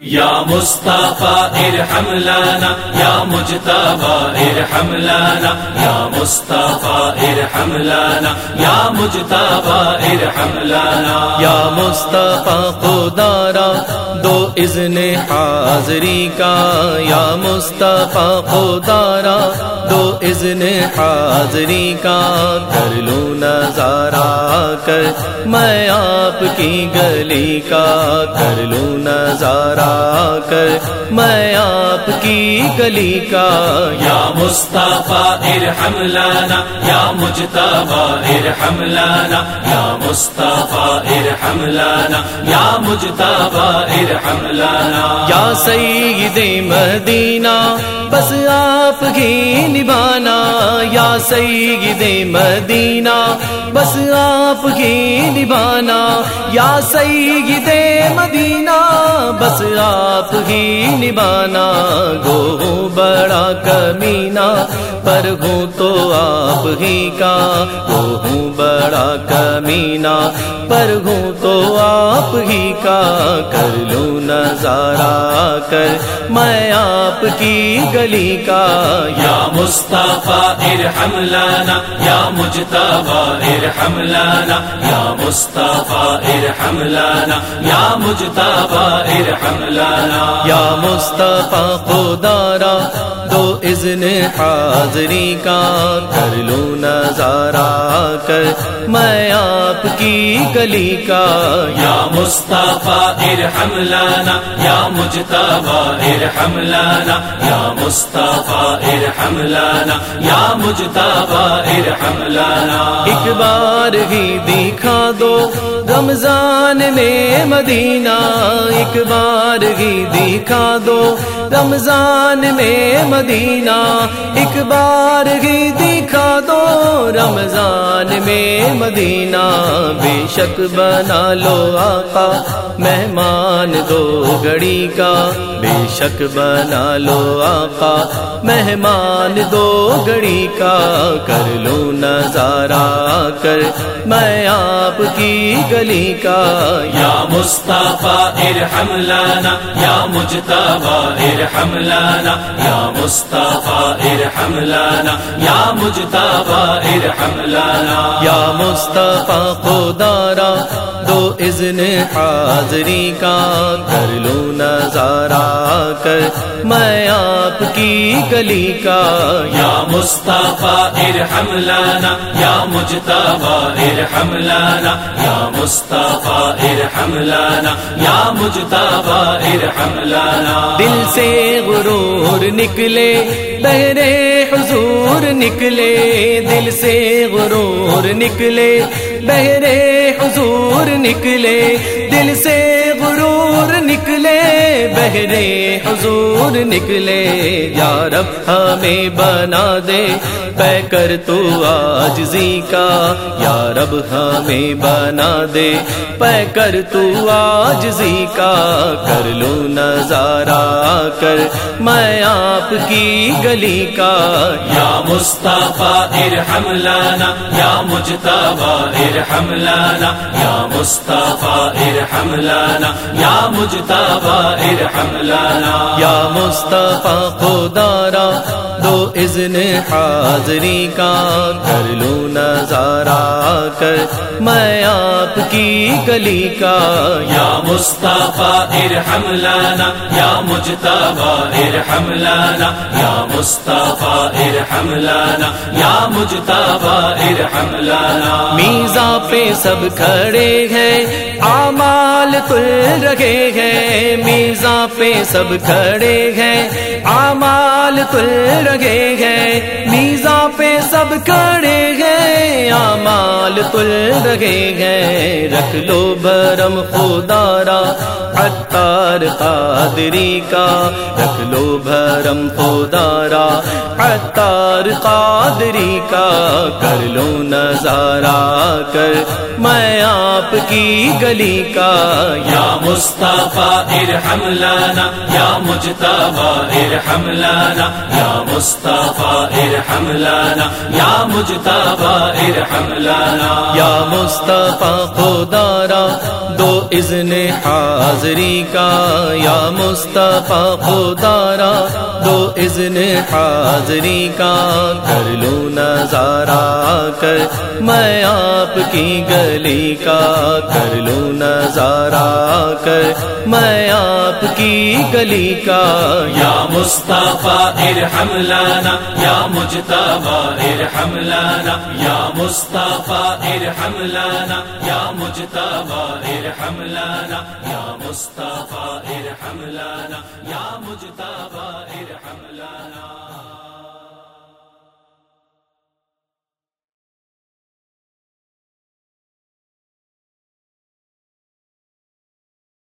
یا مصطفیٰ ارحم لنا، یا مجتبا ارحم لنا، یا مصطفیٰ ارحم لنا، یا مجتبا ارحم لنا. یا مصطفیٰ خدارا دو اذن حاضری کا، یا مصطفیٰ خدارا دو اذن حاضری کا کر لوں نظارہ کر میں آپ کی گلی کا کر لوں نظارہ کر میں آپ کی گلی کا۔ یا مصطفیٰ ارحم لنا یا مجتبا ارحم لنا یا مصطفیٰ ارحم لنا یا مجتبا ارحم لنا۔ یا سید مدینہ بس آپ ہی نبھانا یا سید مدینہ، بس آپ ہی نبھانا یا سید مدینہ، بس آپ ہی نبھانا گو بڑا کمینہ، پر ہوں تو آپ ہی کا گو ہوں بڑا کمینہ، پر ہوں تو آپ ہی کا، کر لوں نظارہ کر میں آپ کی گلی کا یا مصطفیٰ ارحم لنا، یا مجتبا ارحم لنا، یا مصطفیٰ ارحم لنا، یا مجتبا ارحم لنا. یا مصطفیٰ خدارا دو اذن حاضری کا کر لوں نظارہ کر میں آپ کی گلی کا یا مصطفیٰ ارحم لنا، یا مجتبا ارحم لنا یا مصطفیٰ، ارحم لنا یا مجتبا ارحم لنا ایک بار ہی دکھا دو رمضان میں مدینہ، ایک بار ہی دکھا دو رمضان میں مدینہ ایک بار ہی دکھا دو رمضان میں مدینہ بے شک بنا لو آقا مہمان دو گھڑی کا بے شک بنا لو آقا مہمان دو گھڑی کا کر لو نظارہ کر میں آپ کی گلی کا یا مصطفیٰ ارحم لنا یا مجتبا ارحم لنا یا مصطفیٰ ارحم لنا یا مجتبا ارحم لنا یا مصطفیٰ خدارا دو اذن حاضری کا کر لوں نظارہ کر میں آپ کی گلی کا یا مصطفیٰ ارحم لنا، یا مجتبا ارحم لنا، یا مصطفیٰ ارحم لنا، یا مجتبا ارحم لنا۔ دل سے غرور نکلے، بہرے حضور نکلے۔ دل سے غرور نکلے بہرے حضور نکلے دل سے بہرے حضور نکلے، یا رب ہمیں بنا دے۔ پہ کر تو آجزی کا یا رب ہمیں بنا دے۔ پہ کر تو آجزی کا کر لو نظارہ کر۔ میں آپ کی گلی کا، یا مصطفیٰ ارحم لنا یا مجتبا ارحم لنا یا مصطفیٰ ارحم لنا یا مجتبا ارحم یا مصطفیٰ خدارا دو اذن حاضری کا کر لوں نظارہ کر میں آپ کی گلی کا یا مصطفیٰ ارحم لنا یا مجتبا ارحم لنا یا مصطفیٰ ارحم لنا یا مجتبا ارحم لنا۔ میزا پہ سب کھڑے ہیں آمال کل رکھے ہیں۔ میزا پہ سب کھڑے ہیں آمال کل رکھے ہیں، میزا پہ سب کھڑے ہیں۔ آمال کل رکھے ہیں، رکھ لو برم خدارا عطار قادری کا، رکھ لو بھرم خدارا عطار قادری کا، کر لو نظارہ کر۔ میں آپ کی گلی کا۔ یا مصطفیٰ ارحم لنا، یا مجتبا ارحم یا مصطفیٰ ارحم لنا. یا مجتبا ارحم لنا. یا مصطفیٰ خدارا، دو اذن حاضری کا. یا مصطفیٰ خدارا، دو اذن حاضری کا. کر لو نظارہ کر، میں آپ کی گلی کا. کر لو نظارہ کر، میں آپ کی گلی کا یا مصطفیٰ ارحم لانا یا مجتبہ ارحم لانا یا مصطفیٰ ارحم لانا یا مجتبہ ارحم لانا یا مصطفیٰ ارحم لانا یا مجتبہ ارحم لنا